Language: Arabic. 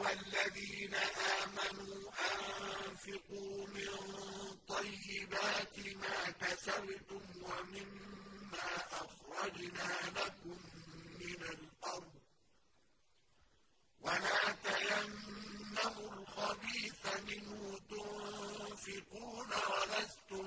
والذين آمنوا أنفقوا من طيبات ما كسبتم ومما أخرجنا لكم من الأرض. ولا تيمموا الخبيث منه تنفقون ولستم